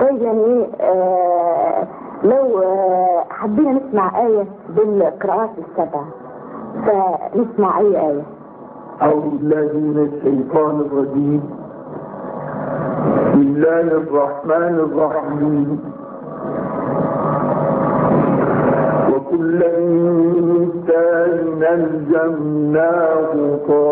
طيب يعني آه لو آه حبينا نسمع آية بالقراءات السبع فنسمع أي آية؟ أعوذ بالله من الشيطان الرجيم. بسم الله الرحمن الرحيم. وكل إنسان ألزمناه طائره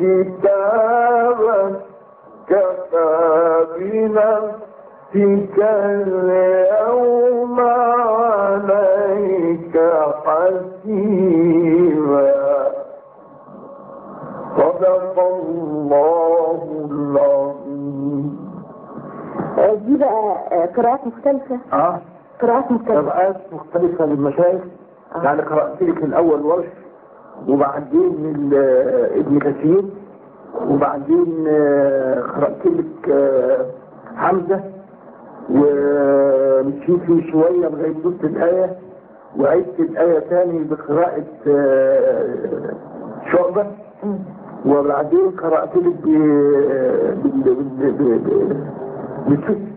كتابا كفى بنفسك اليوم عليك حسيبا. صدق الله العظيم. دي بقى آه قراءات مختلفة؟ آه. قراءات مختلفة. قراءات مختلفة للمشايخ. آه. يعني قرأت لك الأول ورش وبعدين ابن كثير وبعدين آه، قرأت لك آه، حمزة ومشيت فيه شوية لغاية نص الآية وعدت الآية تاني بقراءة آه، شعبة. وبعدين قرأت لك بال-